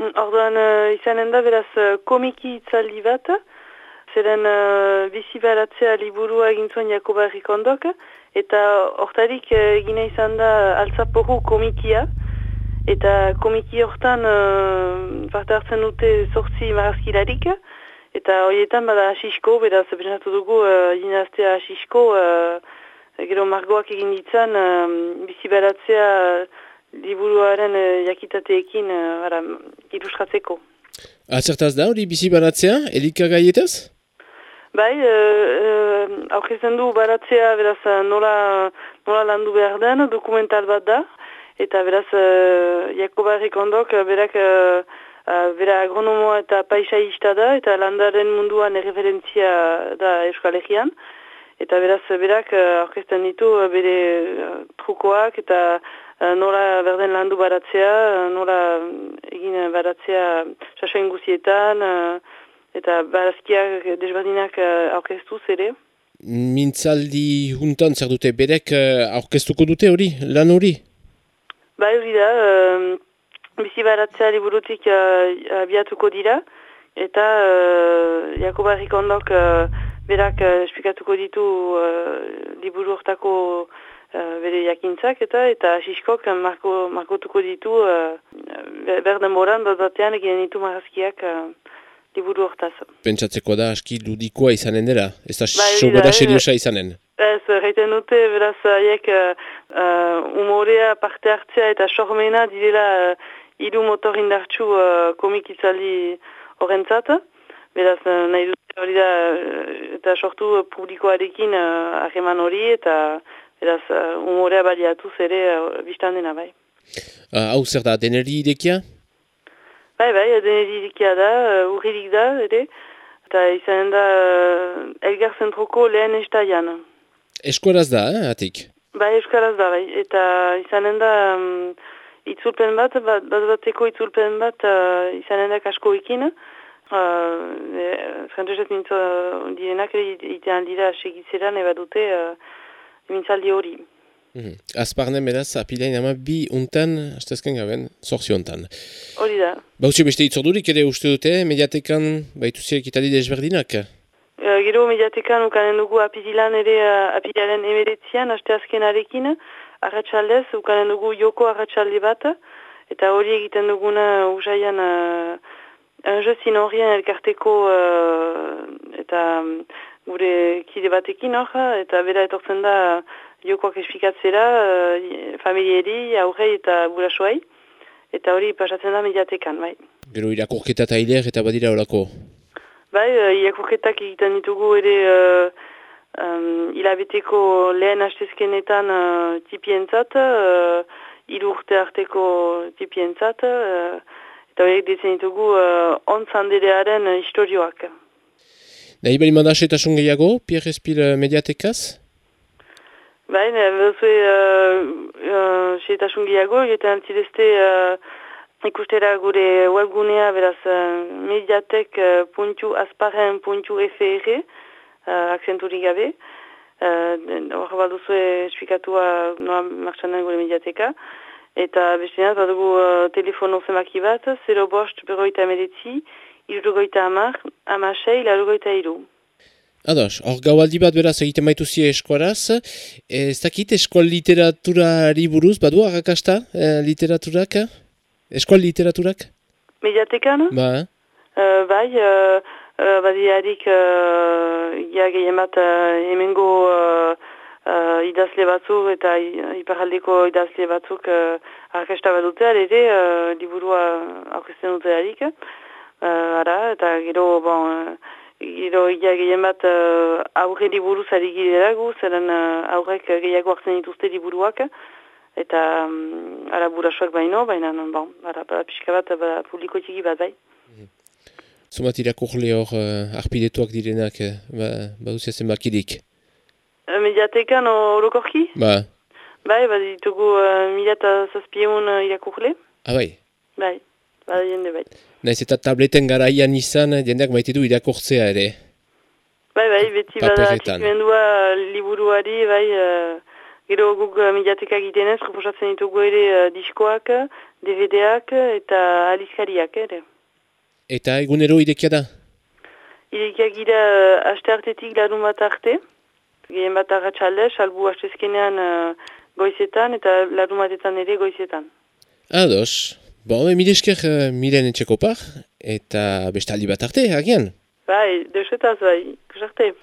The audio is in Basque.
Orduan uh, izanen da beraz uh, komiki itzaldi bat, zeren uh, bizi baratzea liburua egin zuen Jakoba Errikondok, eta hortarik uh, egine izan da altzaporu komikia, eta komiki hortan uh, parte hartzen dute sortzi marazkilarik, eta horietan bada asisko, beraz pentsatu dugu uh, dinaztea asisko, uh, gero margoak egin ditzan uh, bizi baratzea liburuaren uh, jakitateekin uh, ilustratzeko. Azertaz da hori bizi baratzea, elika gaietaz? Bai, uh, uh, du baratzea beraz nola, nola landu behar den, dokumental bat da, eta beraz uh, Jakoba ondok berak uh, bera agronomoa eta paisaista da, eta landaren munduan erreferentzia da Euskal Herrian, eta beraz berak uh, ditu bere trukoak eta Eh, nola berden landu baratzea, eh, nola egin baratzea sasoin guzietan, eh, eta barazkiak desberdinak aurkeztuz ere. Mintzaldi juntan zer dute, berek aurkeztuko dute hori, lan hori? Bai hori da, bizi baratzea liburutik abiatuko dira, eta Jakoba Rikondok berak esplikatuko ditu liburu hortako bere jakintzak eta eta asiskok marko, markotuko ditu uh, berden moran batean egin ditu marazkiak uh, liburu hortaz. Pentsatzeko da aski ludikoa izanen dela, ez da bai, sobera seriosa izanen. Ez, reiten dute beraz haiek uh, umorea parte hartzea eta sormena direla uh, idu motor indartxu uh, komik izaldi horrentzat. Beraz, nahi dute hori da, eta sortu publikoarekin uh, hori eta Eraz, uh, umorea baliatuz ere uh, biztan dena, bai. Uh, hau zer da, deneri idekia? Bai, bai, deneri idekia da, uh, urririk da, ere. Eta izan da, uh, elgar zentroko lehen estaian. Eskoraz da, eh, atik? Bai, eskoraz da, bai. Eta izan da, um, itzulpen bat, bat, bat bateko itzulpen bat, uh, izan da kasko ikin. Uh, e, Frantzeset nintzo uh, dienak itean dira segitzeran eba dute, uh, mintzaldi hori. Mm -hmm. Azparnen beraz, apilain ama bi untan, astezken gaben, zorzi untan. Hori da. Bautzi beste itzordurik ere uste dute, mediatekan baitu ziek itali desberdinak? Uh, gero mediatekan ukanen dugu apidilan ere uh, apidalen emeretzian, asteazken arekin, arratsaldez, ukanen dugu joko arratsalde bat, eta hori egiten duguna usaian uh, anjozin horien elkarteko uh, eta gure kide batekin hor, eta bera etortzen da jokoak espikatzera uh, familieri, aurrei eta burasoai, eta hori pasatzen da mediatekan, bai. Gero irakurketa eta hiler eta badira horako? Bai, uh, irakurketak egiten ditugu ere uh, um, hilabeteko lehen hastezkenetan uh, tipientzat, uh, irurte arteko tipientzat, uh, eta horiek ditzen ditugu uh, ontzanderearen historioak. Nahi bali manda setasun gehiago, Pierre Espil uh, mediatekaz? Bai, behuzue uh, setasun gehiago, eta antzidezte uh, ikustera gure webgunea, beraz uh, mediatek.azparen.fr uh, akzenturik gabe. Hor uh, balduzue espikatua noa martxan gure mediateka. Eta beste badugu uh, telefono zemaki bat, 0 bost berroita medetzi, irurogoita amar, amasei, larurogoita iru. Ados, hor gaualdi bat beraz egiten maituzie eskoraz, ez dakit eskoal literaturari buruz, badu agakasta eh, literaturak? Eskoal literaturak? Mediatekan? Ba. Uh, bai, uh, uh, badiarik uh, ja gehien bat uh, hemengo uh, uh, idazle batzuk eta iparaldeko idazle batzuk uh, agakasta bat dute, ere uh, liburua aurkezten dute harik. Uh, ara, eta gero, bon, uh, gero ia gehien bat uh, aurre liburu zari girelagu, zeren uh, aurrek gehiago hartzen dituzte liburuak, eta um, ara burasoak baino, baina, bon, ara, ara pixka bat, ba, publiko txiki bat bai. Mm. Zumat irakurle hor uh, arpidetuak direnak, ba, ba duzia zenbakidik? Uh, mediatekan orokorki? Ba. Bai, bat ditugu uh, mila eta zazpieun uh, irakurle. Ah, bai? Bai. Bai, jende bai. Naiz eta tableten garaian izan, jendeak maite du irakurtzea ere. Bai, bai, beti bada txikimendua liburuari, bai, uh, Gero guk uh, mediatekak egiten ez, proposatzen ditugu ere uh, diskoak, DVD-ak eta alizkariak ere. Eta egunero idekia da? Idekia gira uh, aste artetik larun bat arte. Gehen bat agatxalde, salbu astezkenean uh, goizetan eta larun batetan ere goizetan. Ados. Bon, mire esker uh, miren etxeko par, eta bestaldi bat arte, agian? Bai, deusetaz bai, kusarte.